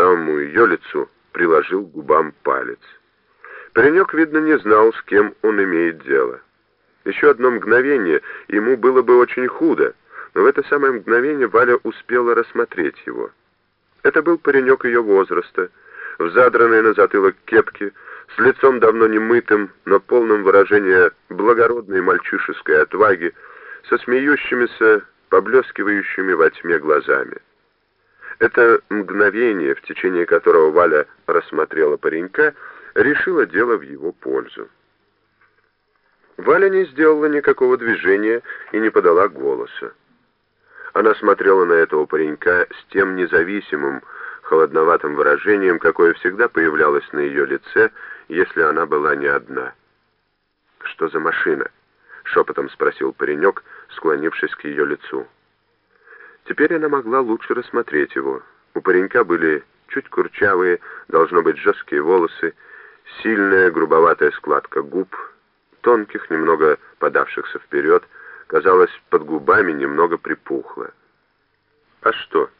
самому ее лицу, приложил к губам палец. Паренек, видно, не знал, с кем он имеет дело. Еще одно мгновение ему было бы очень худо, но в это самое мгновение Валя успела рассмотреть его. Это был паренек ее возраста, в задранной на затылок кепке, с лицом давно не мытым, но полным выражения благородной мальчишеской отваги, со смеющимися, поблескивающими во тьме глазами. Это мгновение, в течение которого Валя рассмотрела паренька, решило дело в его пользу. Валя не сделала никакого движения и не подала голоса. Она смотрела на этого паренька с тем независимым, холодноватым выражением, какое всегда появлялось на ее лице, если она была не одна. «Что за машина?» — шепотом спросил паренек, склонившись к ее лицу. Теперь она могла лучше рассмотреть его. У паренька были чуть курчавые, должно быть, жесткие волосы, сильная грубоватая складка губ, тонких, немного подавшихся вперед, казалось, под губами немного припухло. «А что,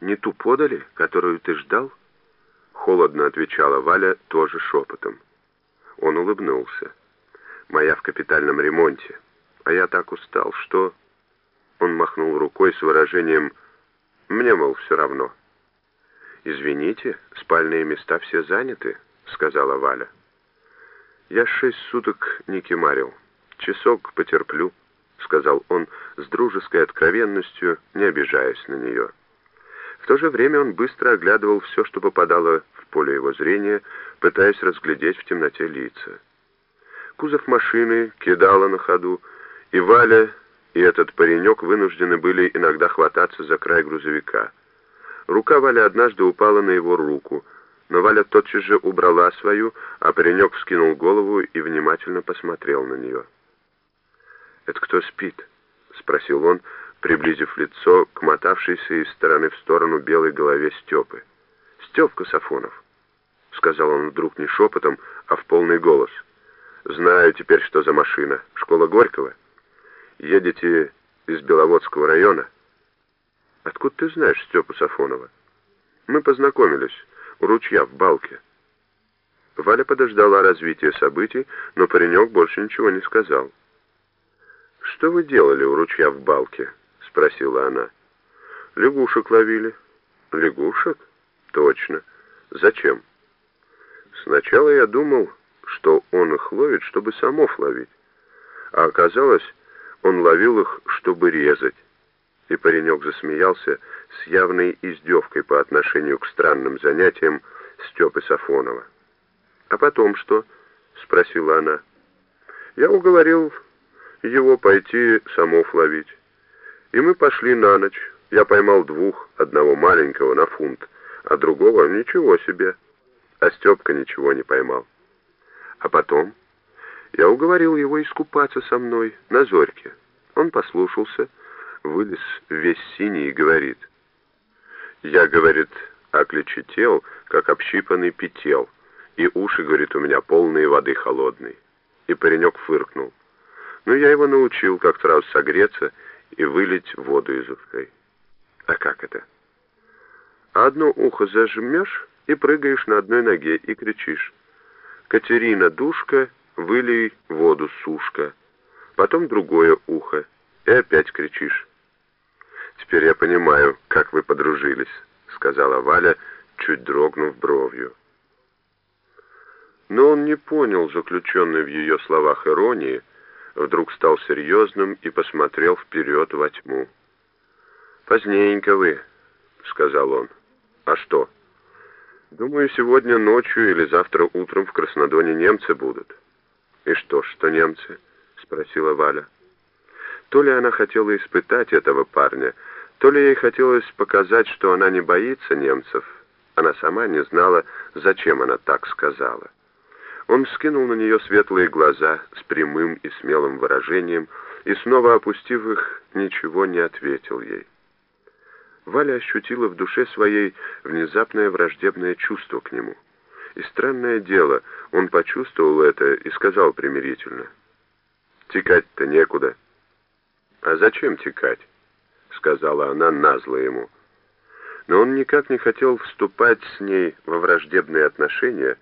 не ту подали, которую ты ждал?» Холодно отвечала Валя тоже шепотом. Он улыбнулся. «Моя в капитальном ремонте. А я так устал, что...» Он махнул рукой с выражением «Мне, мол, все равно». «Извините, спальные места все заняты», — сказала Валя. «Я шесть суток не кемарил. Часок потерплю», — сказал он с дружеской откровенностью, не обижаясь на нее. В то же время он быстро оглядывал все, что попадало в поле его зрения, пытаясь разглядеть в темноте лица. Кузов машины кидало на ходу, и Валя и этот паренек вынуждены были иногда хвататься за край грузовика. Рука Валя однажды упала на его руку — но Валя тотчас же убрала свою, а паренек вскинул голову и внимательно посмотрел на нее. «Это кто спит?» — спросил он, приблизив лицо к мотавшейся из стороны в сторону белой голове Степы. «Степка Сафонов», — сказал он вдруг не шепотом, а в полный голос. «Знаю теперь, что за машина. Школа Горького. Едете из Беловодского района?» «Откуда ты знаешь Степу Сафонова?» «Мы познакомились» у ручья в балке. Валя подождала развития событий, но паренек больше ничего не сказал. «Что вы делали у ручья в балке?» — спросила она. «Лягушек ловили». «Лягушек? Точно. Зачем?» «Сначала я думал, что он их ловит, чтобы самов ловить, а оказалось, он ловил их, чтобы резать». И паренек засмеялся, с явной издевкой по отношению к странным занятиям Степы Сафонова. «А потом что?» — спросила она. «Я уговорил его пойти самов ловить. И мы пошли на ночь. Я поймал двух, одного маленького на фунт, а другого ничего себе. А Степка ничего не поймал. А потом я уговорил его искупаться со мной на зорьке. Он послушался, вылез весь синий и говорит, я, говорит, окличетел, как общипанный петел, и уши, говорит, у меня полные воды холодной. И паренек фыркнул. Но я его научил как-то раз согреться и вылить воду из ушей. А как это? Одно ухо зажмешь и прыгаешь на одной ноге и кричишь. «Катерина, душка, вылей воду, сушка». Потом другое ухо, и опять кричишь. «Теперь я понимаю, как вы подружились», — сказала Валя, чуть дрогнув бровью. Но он не понял заключенной в ее словах иронии, вдруг стал серьезным и посмотрел вперед во тьму. «Поздненько вы», — сказал он. «А что?» «Думаю, сегодня ночью или завтра утром в Краснодоне немцы будут». «И что, что немцы?» — спросила Валя. То ли она хотела испытать этого парня, то ли ей хотелось показать, что она не боится немцев. Она сама не знала, зачем она так сказала. Он скинул на нее светлые глаза с прямым и смелым выражением и, снова опустив их, ничего не ответил ей. Валя ощутила в душе своей внезапное враждебное чувство к нему. И странное дело, он почувствовал это и сказал примирительно. «Текать-то некуда». «А зачем текать?» — сказала она назло ему. но он никак не хотел вступать с ней во враждебные отношения,